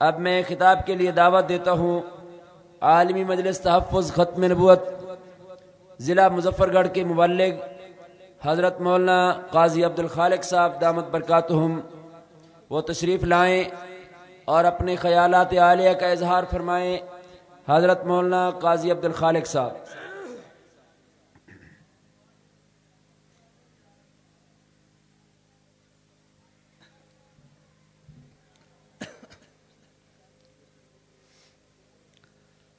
اب میں خطاب کے لیے دعوت دیتا ہوں۔ عالمی مجلس تحفظ ختم نبوت، ضلع مظفر گڑھ کے مبلغ حضرت مولانا قاضی عبد الخالق صاحب دامت برکاتہم۔ وہ تشریف لائیں اور اپنے خیالات عالیہ کا اظہار فرمائیں۔ حضرت مولانا قاضی عبد الخالق صاحب۔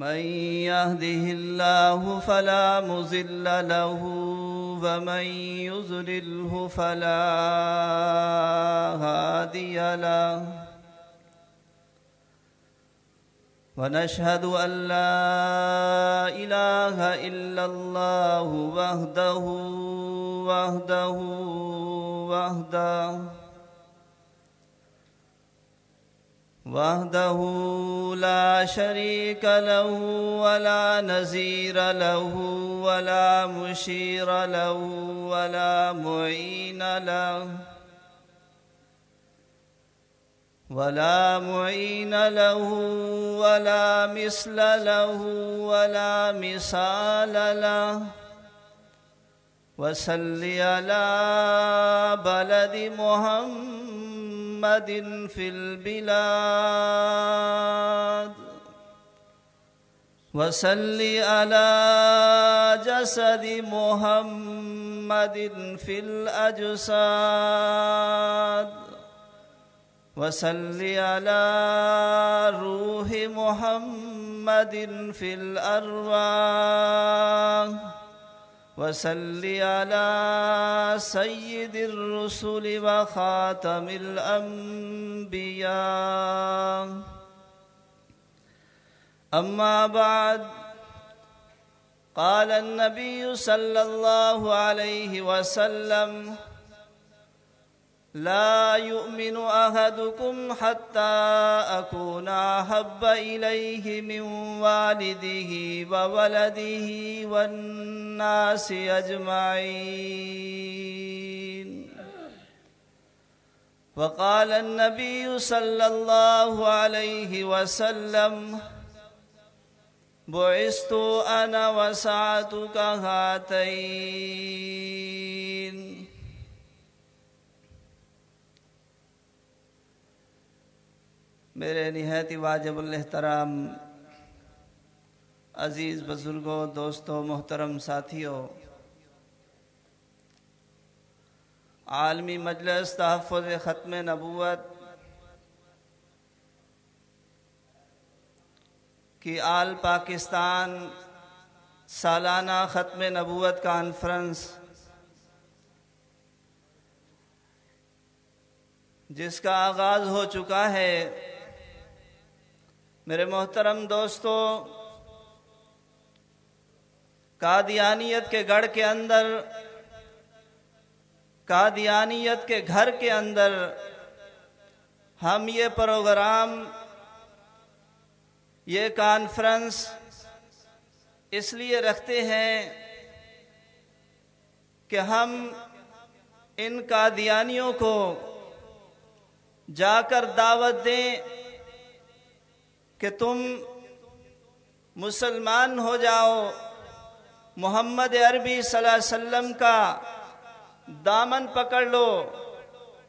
من يهده الله فلا مزل له ومن يزلله فلا هادي له. ونشهد أن لا إله إلا الله وحده وحده وحده. وحده لا شريك له ولا نزير له ولا مشير له ولا معين له ولا معين له ولا مثل له ولا مثال له وصل على بلد محمد في البلاد. وصل على جسد محمد في الأجساد. وصل على روح محمد في الأرواح. وصل على سيد الرسل وخاتم الأنبياء. أما بعد قال النبي صلى الله عليه وسلم لا يؤمن أحدكم حتى أكون أحب إليه من والده وولده والناس أجمعين. وقال النبي صلى الله عليه وسلم بعثت أنا وسعتك هاتين. میرے نہایت واجب الاحترام عزیز بزرگوں، دوستوں، محترم ساتھیوں، عالمی مجلس، تحفظ ختم نبوت کی آل پاکستان سالانہ ختم نبوت کانفرنس، جس کا آغاز ہو چکا ہے۔ میرے محترم دوستو، قادیانیت کے گڑھ کے اندر، قادیانیت کے گھر کے اندر ہم یہ پروگرام، یہ کانفرنس اس لیے رکھتے ہیں کہ ہم ان قادیانیوں کو جا کر دعوت دیں کہ تم مسلمان ہو جاؤ۔ محمد عربی صلی اللہ علیہ وسلم کا دامن پکڑ لو۔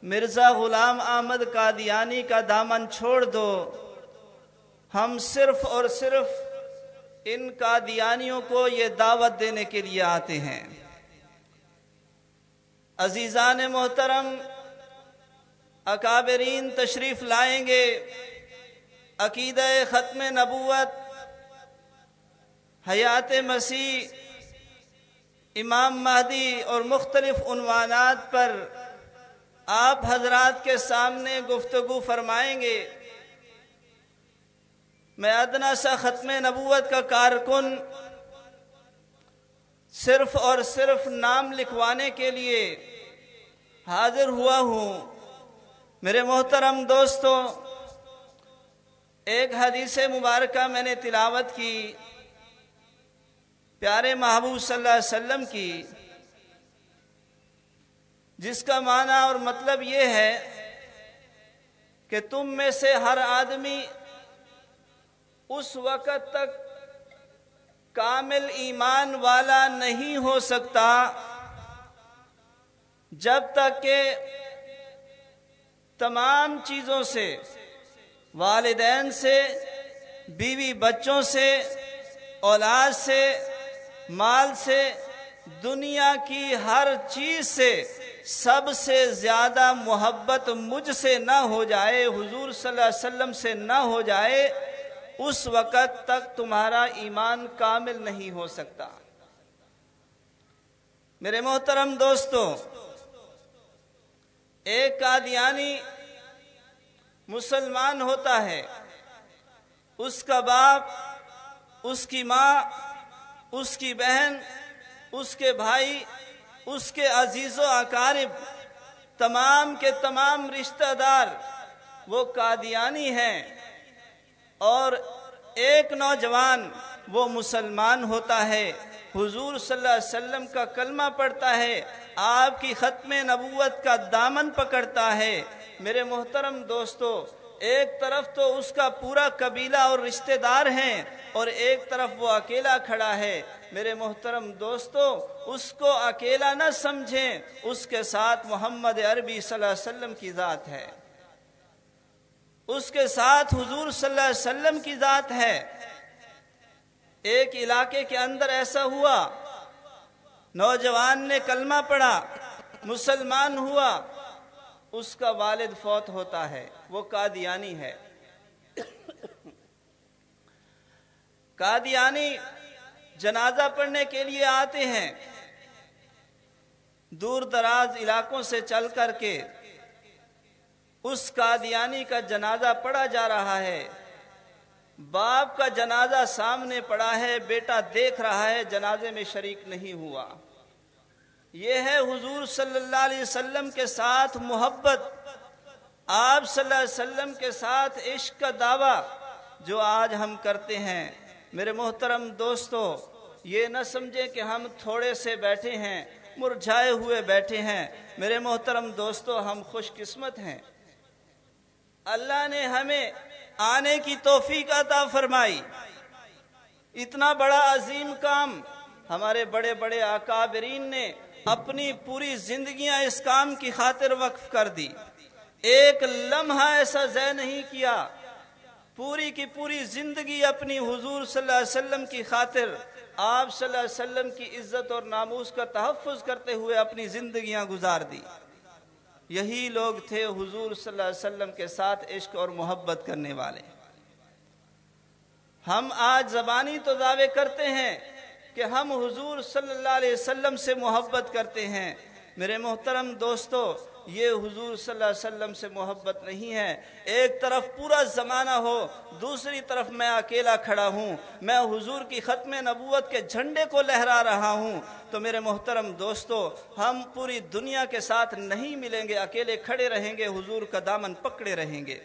مرزا غلام احمد قادیانی کا دامن چھوڑ دو۔ ہم صرف اور صرف ان قادیانیوں کو یہ دعوت دینے کے لیے آتے ہیں۔ عزیزان محترم، اکابرین تشریف لائیں گے۔ عقیدہ ختم نبوت، حیات مسیح، امام مہدی اور مختلف عنوانات پر آپ حضرات کے سامنے گفتگو فرمائیں گے۔ میں ادنا سا ختم نبوت کا کارکن صرف اور صرف نام لکھوانے کے لیے حاضر ہوا ہوں۔ میرے محترم دوستوں ایک حدیث مبارکہ میں نے تلاوت کی، پیارے محبوب صلی اللہ علیہ وسلم کی، جس کا معنی اور مطلب یہ ہے کہ تم میں سے ہر آدمی اس وقت تک کامل ایمان والا نہیں ہو سکتا جب تک کہ تمام چیزوں سے والدین سے، بیوی بچوں سے، اولاد سے، مال سے، دنیا کی ہر چیز سے سب سے زیادہ محبت مجھ سے نہ ہو جائے، حضور صلی اللہ علیہ وسلم سے نہ ہو جائے، اس وقت تک تمہارا ایمان کامل نہیں ہو سکتا۔ میرے محترم دوستوں ایک قادیانی مسلمان ہوتا ہے۔ اس کا باپ، اس کی ماں، اس کی بہن، اس کے بھائی، اس کے عزیز و اقارب، تمام کے تمام رشتہ دار، وہ قادیانی ہیں۔ اور ایک نوجوان وہ مسلمان ہوتا ہے۔ حضور صلی اللہ علیہ وسلم کا کلمہ پڑھتا ہے، آپ کی ختم نبوت کا دامن پکڑتا ہے۔ میرے محترم دوستو، ایک طرف تو اس کا پورا قبیلہ اور رشتہ دار ہیں اور ایک طرف وہ اکیلا کھڑا ہے۔ میرے محترم دوستو، اس کو اکیلا نہ سمجھیں، اس کے ساتھ محمد عربی صلی اللہ علیہ وسلم کی ذات ہے۔ اس کے ساتھ حضور صلی اللہ علیہ وسلم کی ذات ہے۔ ایک علاقے کے اندر ایسا ہوا، نوجوان نے کلمہ پڑھا، مسلمان ہوا اس کا والد فوت ہوتا ہے، وہ قادیانی ہے۔ قادیانی جنازہ پڑھنے کے لیے آتے ہیں۔ دور دراز علاقوں سے چل کر کے اس قادیانی کا جنازہ پڑھا جا رہا ہے۔ باپ کا جنازہ سامنے پڑا ہے، بیٹا دیکھ رہا ہے، جنازے میں شریک نہیں ہوا۔ یہ ہے حضور صلی اللہ علیہ وسلم کے ساتھ محبت، آپ صلی اللہ علیہ وسلم کے ساتھ عشق کا دعویٰ جو آج ہم کرتے ہیں۔ میرے محترم دوستو، یہ نہ سمجھیں کہ ہم تھوڑے سے بیٹھے ہیں، مرجھائے ہوئے بیٹھے ہیں۔ میرے محترم دوستو، ہم خوش قسمت ہیں۔ اللہ نے ہمیں آنے کی توفیق عطا فرمائی۔ اتنا بڑا عظیم کام ہمارے بڑے بڑے اکابرین نے اپنی پوری زندگیاں اس کام کی خاطر وقف کر دی۔ ایک لمحہ ایسا زہ نہیں کیا۔ پوری کی پوری زندگی اپنی حضور صلی اللہ علیہ وسلم کی خاطر، آپ صلی اللہ علیہ وسلم کی عزت اور ناموس کا تحفظ کرتے ہوئے اپنی زندگیاں گزار دی۔ یہی لوگ تھے حضور صلی اللہ علیہ وسلم کے ساتھ عشق اور محبت کرنے والے۔ ہم آج زبانی تو دعوے کرتے ہیں کہ ہم حضور صلی اللہ علیہ وسلم سے محبت کرتے ہیں۔ میرے محترم دوستو، یہ حضور صلی اللہ علیہ وسلم سے محبت نہیں ہے۔ ایک طرف پورا زمانہ ہو، دوسری طرف میں اکیلا کھڑا ہوں۔ میں حضور کی ختم نبوت کے جھنڈے کو لہرا رہا ہوں۔ تو میرے محترم دوستو، ہم پوری دنیا کے ساتھ نہیں ملیں گے، اکیلے کھڑے رہیں گے، حضور کا دامن پکڑے رہیں گے۔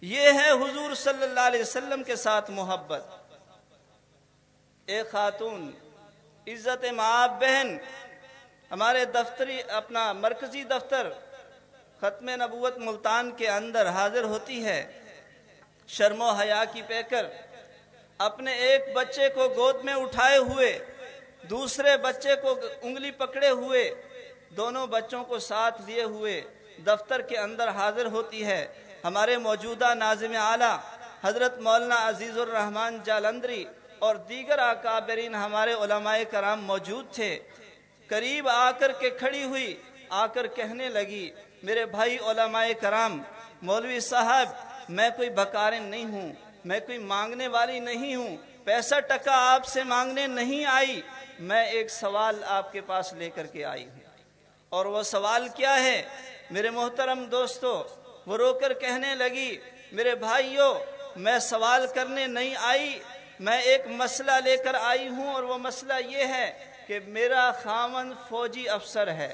یہ ہے حضور صلی اللہ علیہ وسلم کے ساتھ محبت۔ ایک خاتون عزت ماں بہن، ہمارے دفتری، اپنا مرکزی دفتر ختم نبوت ملتان کے اندر حاضر ہوتی ہے۔ شرم و حیا کی پیکر، اپنے ایک بچے کو گود میں اٹھائے ہوئے، دوسرے بچے کو انگلی پکڑے ہوئے، دونوں بچوں کو ساتھ لیے ہوئے دفتر کے اندر حاضر ہوتی ہے۔ ہمارے موجودہ ناظم اعلیٰ، حضرت مولانا عزیز الرحمان جالندری اور دیگر اکابرین ہمارے علماء کرام موجود تھے۔ قریب آ کر کے کھڑی ہوئی، آ کر کہنے لگی، میرے بھائی علماء کرام، مولوی صاحب، میں کوئی بکارن نہیں ہوں، میں کوئی مانگنے والی نہیں ہوں، پیسہ ٹکا آپ سے مانگنے نہیں آئی، میں ایک سوال آپ کے پاس لے کر کے آئی ہوں۔ اور وہ سوال کیا ہے؟ میرے محترم دوستو، وہ رو کر کہنے لگی، میرے بھائیوں میں سوال کرنے نہیں آئی میں ایک مسئلہ لے کر آئی ہوں اور وہ مسئلہ یہ ہے کہ میرا خامن فوجی افسر ہے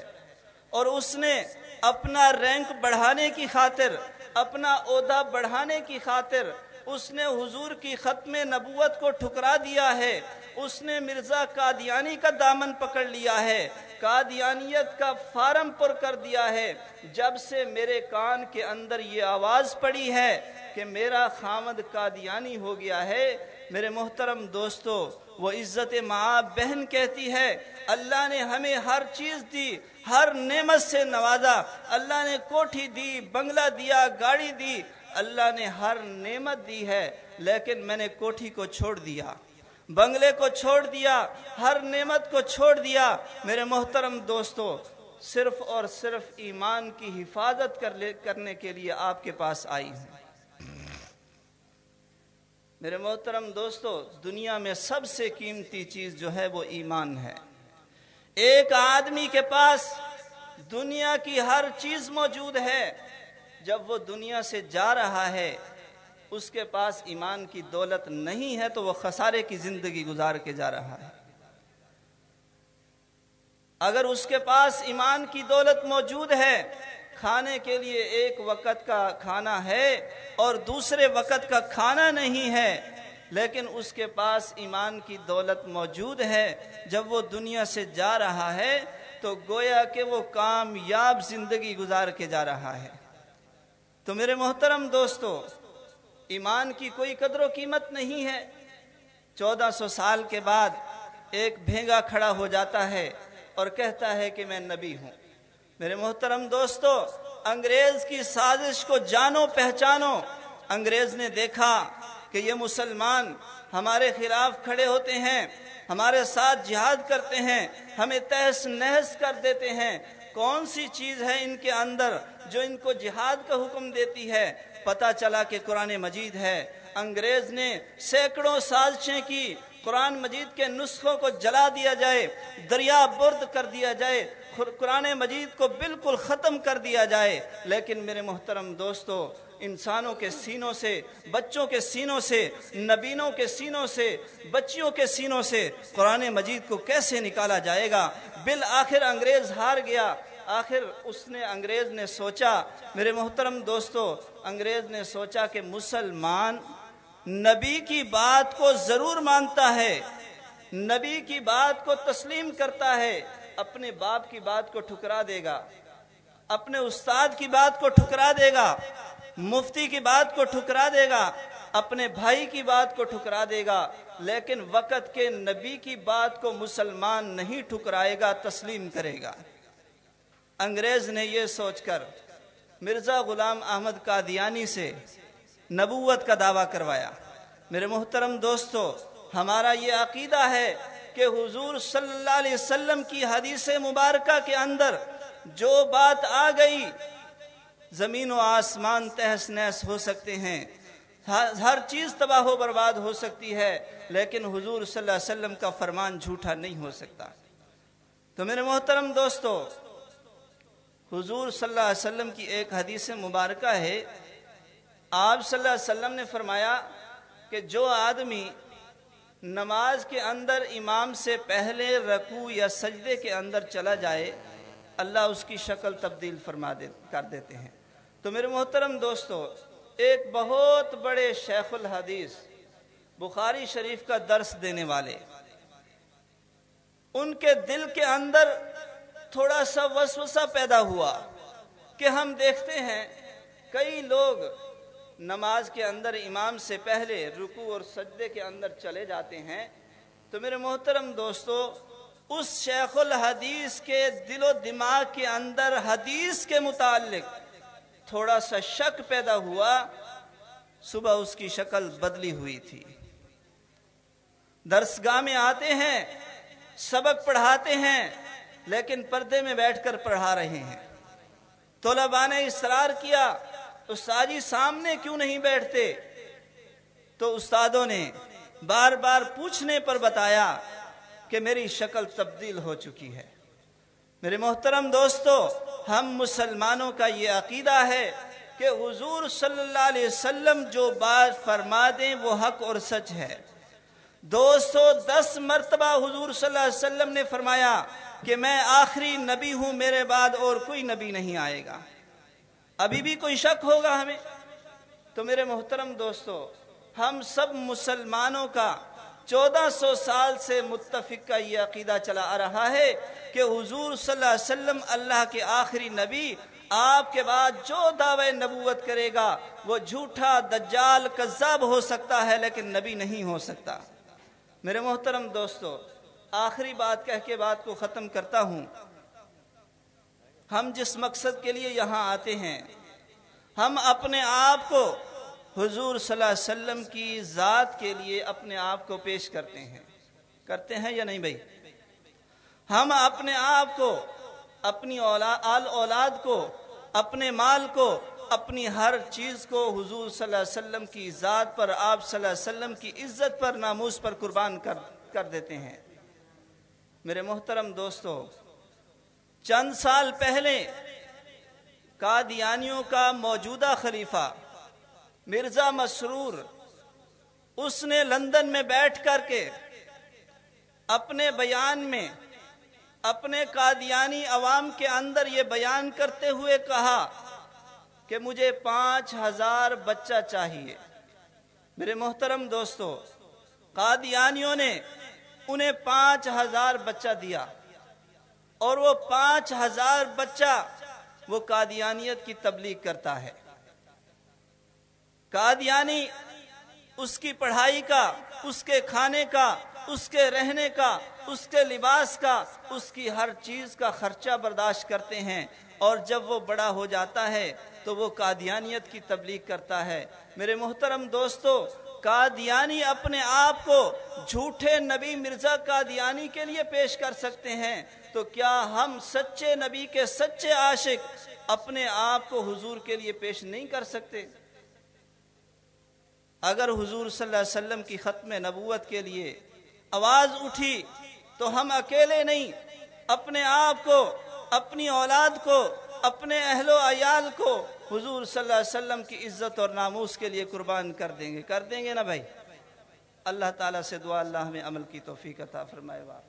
اور اس نے اپنا رینک بڑھانے کی خاطر، اپنا عہدہ بڑھانے کی خاطر اس نے حضور کی ختم نبوت کو ٹھکرا دیا ہے، اس نے مرزا قادیانی کا دامن پکڑ لیا ہے، قادیانیت کا فارم پر کر دیا ہے۔ جب سے میرے کان کے اندر یہ آواز پڑی ہے کہ میرا خامد قادیانی ہو گیا ہے میرے محترم دوستو، وہ عزت ماں بہن کہتی ہے، اللہ نے ہمیں ہر چیز دی، ہر نعمت سے نوازا، اللہ نے کوٹھی دی، بنگلہ دیا، گاڑی دی، اللہ نے ہر نعمت دی ہے، لیکن میں نے کوٹھی کو چھوڑ دیا۔ بنگلے کو چھوڑ دیا، ہر نعمت کو چھوڑ دیا۔ میرے محترم دوستو، صرف اور صرف ایمان کی حفاظت کرنے کے لیے آپ کے پاس آئی ہوں۔ میرے محترم دوستو، دنیا میں سب سے قیمتی چیز جو ہے وہ ایمان ہے۔ ایک آدمی کے پاس دنیا کی ہر چیز موجود ہے۔ جب وہ دنیا سے جا رہا ہے، اس کے پاس ایمان کی دولت نہیں ہے تو وہ خسارے کی زندگی گزار کے جا رہا ہے۔ اگر اس کے پاس ایمان کی دولت موجود ہے کھانے کے لیے ایک وقت کا کھانا ہے اور دوسرے وقت کا کھانا نہیں ہے، لیکن اس کے پاس ایمان کی دولت موجود ہے۔ جب وہ دنیا سے جا رہا ہے تو گویا کہ وہ کامیاب زندگی گزار کے جا رہا ہے۔ تو میرے محترم دوستو، ایمان کی کوئی قدر و قیمت نہیں ہے۔ چودہ سو سال کے بعد ایک بھینگا کھڑا ہو جاتا ہے اور کہتا ہے کہ میں نبی ہوں۔ میرے محترم دوستو، انگریز کی سازش کو جانو، پہچانو۔ انگریز نے دیکھا کہ یہ مسلمان ہمارے خلاف کھڑے ہوتے ہیں، ہمارے ساتھ جہاد کرتے ہیں، ہمیں تحس نحس کر دیتے ہیں۔ کون سی چیز ہے ان کے اندر جو ان کو جہاد کا حکم دیتی ہے؟ پتا چلا کہ قرآن مجید ہے۔ انگریز نے سینکڑوں سازشیں کی۔ قرآن مجید کے نسخوں کو جلا دیا جائے، دریا برد کر دیا جائے۔ قرآن مجید کو بالکل ختم کر دیا جائے۔ لیکن میرے محترم دوستو، انسانوں کے سینوں سے، بچوں کے سینوں سے، نبینوں کے سینوں سے، بچیوں کے سینوں سے قرآن مجید کو کیسے نکالا جائے گا؟ بالآخر انگریز ہار گیا۔ آخر اس نے، انگریز نے سوچا، میرے محترم دوستو، انگریز نے سوچا کہ مسلمان نبی کی بات کو ضرور مانتا ہے۔ نبی کی بات کو تسلیم کرتا ہے۔ اپنے باپ کی بات کو ٹھکرا دے گا، اپنے استاد کی بات کو ٹھکرا دے گا، مفتی کی بات کو ٹھکرا دے گا، اپنے بھائی کی بات کو ٹھکرا دے گا، لیکن وقت کے نبی کی بات کو مسلمان نہیں ٹھکرائے گا، تسلیم کرے گا۔ انگریز نے یہ سوچ کر مرزا غلام احمد قادیانی سے نبوت کا دعویٰ کروایا۔ میرے محترم دوستو، ہمارا یہ عقیدہ ہے کہ حضور صلی اللہ علیہ وسلم کی حدیث مبارکہ کے اندر جو بات آ گئی، زمین و آسمان تہس نحس ہو سکتے ہیں، ہر چیز تباہ و برباد ہو سکتی ہے، لیکن حضور صلی اللہ علیہ وسلم کا فرمان جھوٹا نہیں ہو سکتا۔ تو میرے محترم دوستو، حضور صلی اللہ علیہ وسلم کی ایک حدیث مبارکہ ہے۔ آپ صلی اللہ علیہ وسلم نے فرمایا کہ جو آدمی نماز کے اندر امام سے پہلے رکو یا سجدے کے اندر چلا جائے، اللہ اس کی شکل تبدیل فرما دے، کر دیتے ہیں۔ تو میرے محترم دوستو، ایک بہت بڑے شیخ الحدیث بخاری شریف کا درس دینے والے، ان کے دل کے اندر تھوڑا سا وسوسہ پیدا ہوا کہ ہم دیکھتے ہیں کئی لوگ نماز کے اندر امام سے پہلے رکو اور سجدے کے اندر چلے جاتے ہیں۔ تو میرے محترم دوستو، اس شیخ الحدیث کے دل و دماغ کے اندر حدیث کے متعلق تھوڑا سا شک پیدا ہوا۔ صبح اس کی شکل بدلی ہوئی تھی۔ درسگاہ میں آتے ہیں، سبق پڑھاتے ہیں، لیکن پردے میں بیٹھ کر پڑھا رہے ہیں۔ طلباء نے اصرار کیا۔ استادی سامنے کیوں نہیں بیٹھتے؟ تو استادوں نے بار بار پوچھنے پر بتایا کہ میری شکل تبدیل ہو چکی ہے۔ میرے محترم دوستو، ہم مسلمانوں کا یہ عقیدہ ہے کہ حضور صلی اللہ علیہ وسلم جو بات فرما دیں وہ حق اور سچ ہے۔ دو سو دس مرتبہ حضور صلی اللہ علیہ وسلم نے فرمایا کہ میں آخری نبی ہوں، میرے بعد اور کوئی نبی نہیں آئے گا۔ ابھی بھی کوئی شک ہوگا ہمیں؟ تو میرے محترم دوستو، ہم سب مسلمانوں کا چودہ سو سال سے متفق کا یہ عقیدہ چلا آ رہا ہے کہ حضور صلی اللہ علیہ وسلم اللہ کے آخری نبی آپ کے بعد جو دعوی نبوت کرے گا، وہ جھوٹا، دجال، کذاب ہو سکتا ہے، لیکن نبی نہیں ہو سکتا۔ میرے محترم دوستو، آخری بات کہہ کے بات کو ختم کرتا ہوں۔ ہم جس مقصد کے لیے یہاں آتے ہیں، ہم اپنے آپ کو حضور صلی اللہ علیہ وسلم کی ذات کے لیے اپنے آپ کو پیش کرتے ہیں۔ کرتے ہیں یا نہیں بھائی؟ ہم اپنے آپ کو، اپنی اولاد آل اولاد کو، اپنے مال کو، اپنی ہر چیز کو حضور صلی اللہ علیہ وسلم کی ذات پر، آپ صلی اللہ علیہ وسلم کی عزت پر ناموس پر قربان کر کر دیتے ہیں۔ میرے محترم دوستو چند سال پہلے قادیانیوں کا موجودہ خلیفہ مرزا مسرور اس نے لندن میں بیٹھ کر کے اپنے بیان میں اپنے قادیانی عوام کے اندر یہ بیان کرتے ہوئے کہا کہ مجھے پانچ ہزار بچہ چاہیے۔ میرے محترم دوستو، قادیانیوں نے انہیں پانچ ہزار بچہ دیا۔ اور وہ پانچ ہزار بچہ وہ قادیانیت کی تبلیغ کرتا ہے۔ قادیانی اس کی پڑھائی کا، اس کے کھانے کا، اس کے رہنے کا، اس کے لباس کا، اس کی ہر چیز کا خرچہ برداشت کرتے ہیں۔ اور جب وہ بڑا ہو جاتا ہے تو وہ قادیانیت کی تبلیغ کرتا ہے۔ میرے محترم دوستو قادیانی اپنے آپ کو جھوٹے نبی مرزا قادیانی کے لیے پیش کر سکتے ہیں، تو کیا ہم سچے نبی کے سچے عاشق اپنے آپ کو حضور کے لیے پیش نہیں کر سکتے؟ اگر حضور صلی اللہ علیہ وسلم کی ختم نبوت کے لیے آواز اٹھی تو ہم اکیلے نہیں، اپنے آپ کو، اپنی اولاد کو، اپنے اہل و عیال کو حضور صلی اللہ علیہ وسلم کی عزت اور ناموس کے لیے قربان کر دیں گے۔ کر دیں گے نا بھائی؟ اللہ تعالیٰ سے دعا، اللہ ہمیں عمل کی توفیق عطا فرمائے۔ واقع